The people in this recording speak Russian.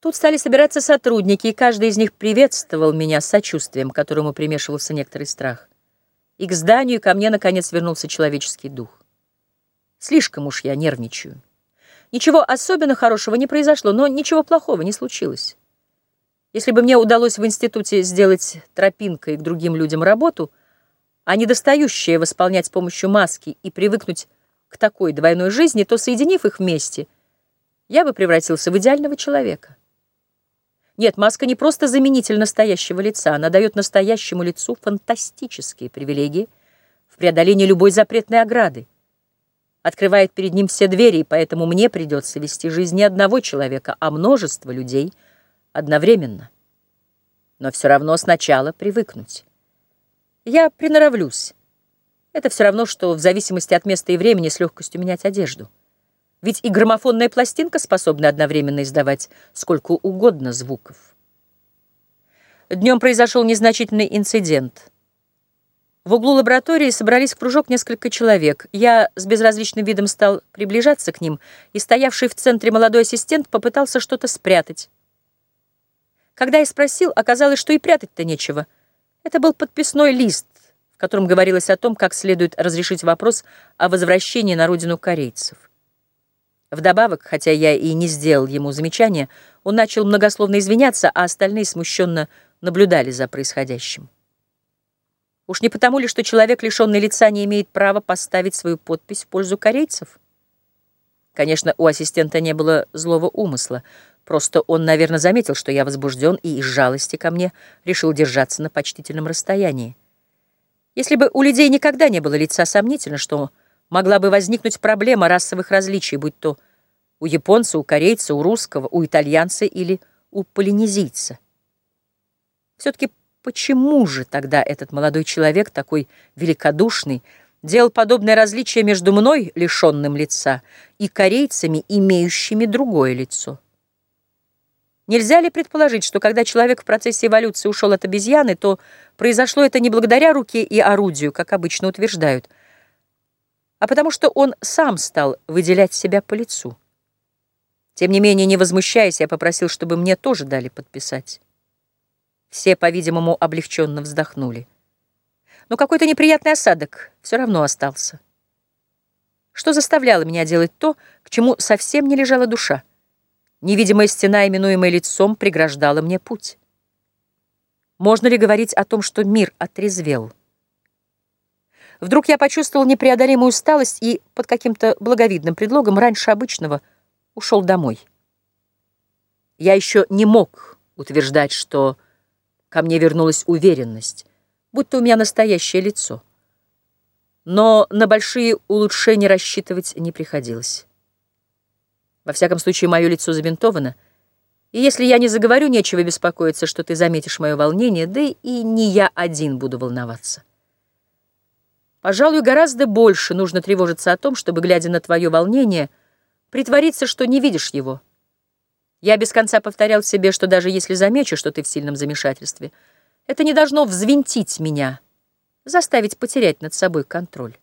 Тут стали собираться сотрудники, и каждый из них приветствовал меня с сочувствием, которому примешивался некоторый страх. И к зданию, ко мне, наконец, вернулся человеческий дух. Слишком уж я нервничаю. Ничего особенно хорошего не произошло, но ничего плохого не случилось. Если бы мне удалось в институте сделать тропинкой к другим людям работу, а недостающее восполнять с помощью маски и привыкнуть к такой двойной жизни, то, соединив их вместе, я бы превратился в идеального человека. Нет, маска не просто заменитель настоящего лица, она дает настоящему лицу фантастические привилегии в преодолении любой запретной ограды, открывает перед ним все двери, и поэтому мне придется вести жизнь не одного человека, а множество людей одновременно. Но все равно сначала привыкнуть. Я приноровлюсь. Это все равно, что в зависимости от места и времени с легкостью менять одежду. Ведь и граммофонная пластинка способна одновременно издавать сколько угодно звуков. Днем произошел незначительный инцидент. В углу лаборатории собрались в кружок несколько человек. Я с безразличным видом стал приближаться к ним, и стоявший в центре молодой ассистент попытался что-то спрятать. Когда я спросил, оказалось, что и прятать-то нечего. Это был подписной лист, в котором говорилось о том, как следует разрешить вопрос о возвращении на родину корейцев. Вдобавок, хотя я и не сделал ему замечания, он начал многословно извиняться, а остальные смущенно наблюдали за происходящим. Уж не потому ли, что человек, лишенный лица, не имеет права поставить свою подпись в пользу корейцев? Конечно, у ассистента не было злого умысла. Просто он, наверное, заметил, что я возбужден и из жалости ко мне решил держаться на почтительном расстоянии. Если бы у людей никогда не было лица, сомнительно, что могла бы возникнуть проблема расовых различий, будь то у японца, у корейца, у русского, у итальянца или у полинезийца. Все-таки почему же тогда этот молодой человек, такой великодушный, делал подобное различие между мной, лишенным лица, и корейцами, имеющими другое лицо? Нельзя ли предположить, что когда человек в процессе эволюции ушел от обезьяны, то произошло это не благодаря руке и орудию, как обычно утверждают, а потому что он сам стал выделять себя по лицу. Тем не менее, не возмущаясь, я попросил, чтобы мне тоже дали подписать. Все, по-видимому, облегченно вздохнули. Но какой-то неприятный осадок все равно остался. Что заставляло меня делать то, к чему совсем не лежала душа? Невидимая стена, именуемая лицом, преграждала мне путь. Можно ли говорить о том, что мир отрезвел? Вдруг я почувствовал непреодолимую усталость и под каким-то благовидным предлогом раньше обычного ушел домой. Я еще не мог утверждать, что ко мне вернулась уверенность, будто у меня настоящее лицо. Но на большие улучшения рассчитывать не приходилось. Во всяком случае, мое лицо забинтовано, и если я не заговорю, нечего беспокоиться, что ты заметишь мое волнение, да и не я один буду волноваться. Пожалуй, гораздо больше нужно тревожиться о том, чтобы, глядя на твое волнение, притвориться, что не видишь его. Я без конца повторял себе, что даже если замечу, что ты в сильном замешательстве, это не должно взвинтить меня, заставить потерять над собой контроль.